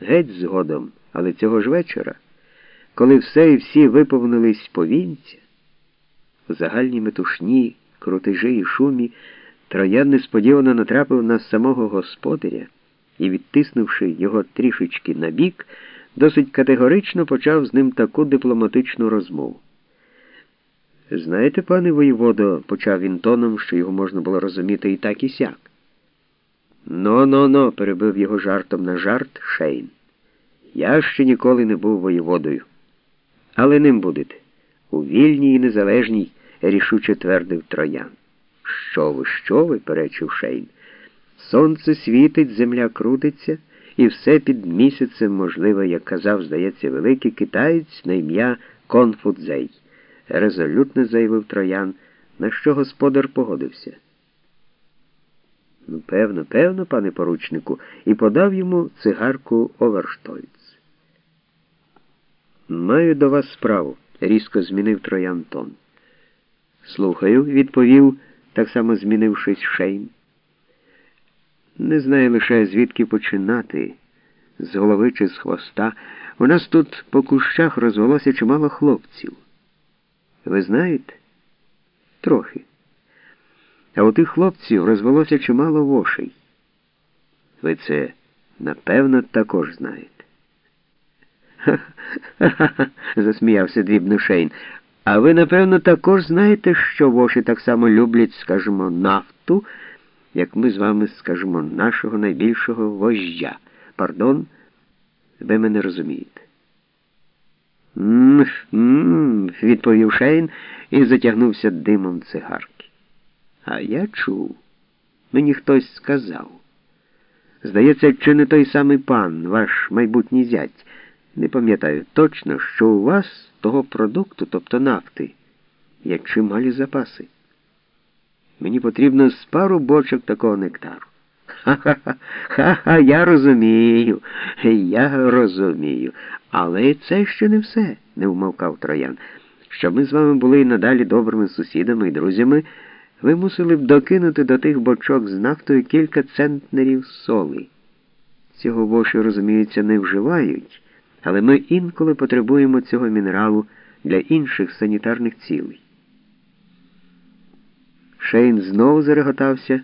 геть згодом, але цього ж вечора, коли все і всі виповнились повінця, у загальній метушні, крутежі і шумі, троян несподівано натрапив на самого господаря і, відтиснувши його трішечки набік, досить категорично почав з ним таку дипломатичну розмову. Знаєте, пане воєводо, почав він тоном, що його можна було розуміти і так, і сяк. Но, но, но, перебив його жартом на жарт Шейн. Я ще ніколи не був воєводою. Але ним будете. У вільній і незалежній, рішуче твердив троян. Що ви, що ви? перечив Шейн. Сонце світить, земля крутиться, і все під місяцем, можливо, як казав, здається, великий китаєць на ім'я Конфудзей. Резолютно заявив троян, на що господар погодився. Ну, певно, певно, пане поручнику, і подав йому цигарку Оверштольц. Маю до вас справу, різко змінив троян тон. Слухаю, відповів, так само змінившись Шейн. Не знаю лише, звідки починати, з голови чи з хвоста. У нас тут по кущах розвелося чимало хлопців. Ви знаєте? Трохи. А у тих хлопців розвелося чимало вошей. Ви це, напевно, також знаєте. Ха-ха-ха, засміявся дрібно Шейн. А ви, напевно, також знаєте, що воші так само люблять, скажімо, нафту, як ми з вами скажемо, нашого найбільшого вождя. Пардон, ви мене розумієте. «М-м-м», відповів Шейн і затягнувся димом цигарки. А я чув. Мені хтось сказав. Здається, чи не той самий пан, ваш майбутній зять. Не пам'ятаю точно, що у вас того продукту, тобто нафти, є чималі запаси. Мені потрібно з пару бочок такого нектару. Ха-ха, я розумію, я розумію. Але це ще не все, не вмовкав троян. Щоб ми з вами були надалі добрими сусідами і друзями, ви мусили б докинути до тих бочок з нафтою кілька центнерів соли. Цього воші, розуміється, не вживають, але ми інколи потребуємо цього мінералу для інших санітарних цілей. Шейн знову зареготався,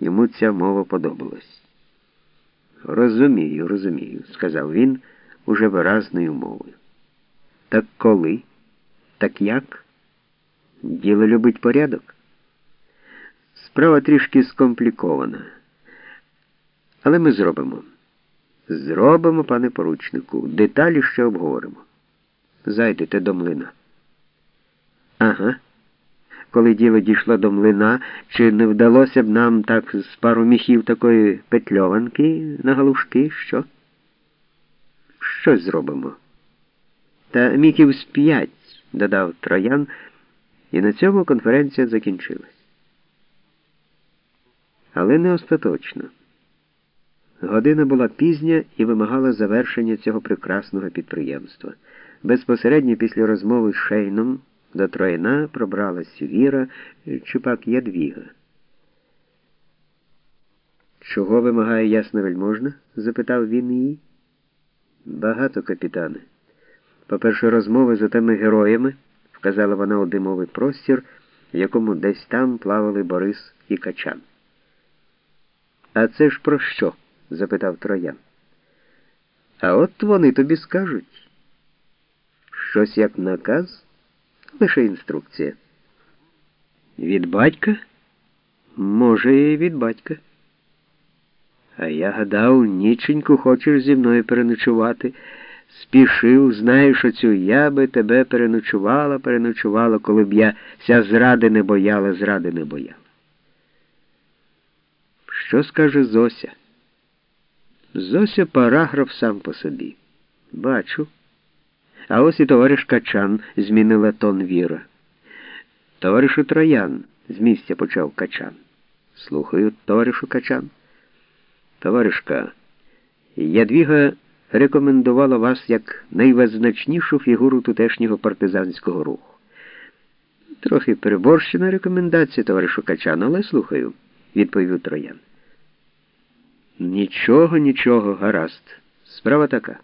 йому ця мова подобалась. Розумію, розумію, сказав він уже виразною мовою. Так коли? Так як? Діло любить порядок. Справа трішки скомплікована. Але ми зробимо. Зробимо, пане поручнику, деталі ще обговоримо. Зайдете до млина. Ага. Коли діло дійшло до млина, чи не вдалося б нам так з пару міхів такої петльованки на галушки, що? Щось зробимо. Та міхів з п'ять, додав троян, і на цьому конференція закінчилась. Але не остаточно. Година була пізня і вимагала завершення цього прекрасного підприємства. Безпосередньо після розмови з Шейном до Троїна пробралась Віра чи пак Ядвіга. Чого вимагає ясно вельможна? запитав він її. Багато, капітане. По-перше, розмови з отими героями, вказала вона у димовий простір, в якому десь там плавали Борис і Качан. А це ж про що? запитав троян. А от вони тобі скажуть. Щось як наказ, лише інструкція. Від батька? Може, і від батька. А я гадав, ніченьку хочеш зі мною переночувати. Спішив, знаєш оцю, я би тебе переночувала, переночувала, коли б я ся зради не бояла, зради не бояла. Що скаже Зося? Зося параграф сам по собі. Бачу. А ось і товариш Качан змінила тон Віра. Товаришу Троян, з місця почав Качан. Слухаю, товаришу Качан. Товаришка, Ядвіга рекомендувала вас як найвизначнішу фігуру тутешнього партизанського руху. Трохи переборщена рекомендація, товаришу Качан, але слухаю, відповів Троян. Нічого, нічого, гаразд. Справа така.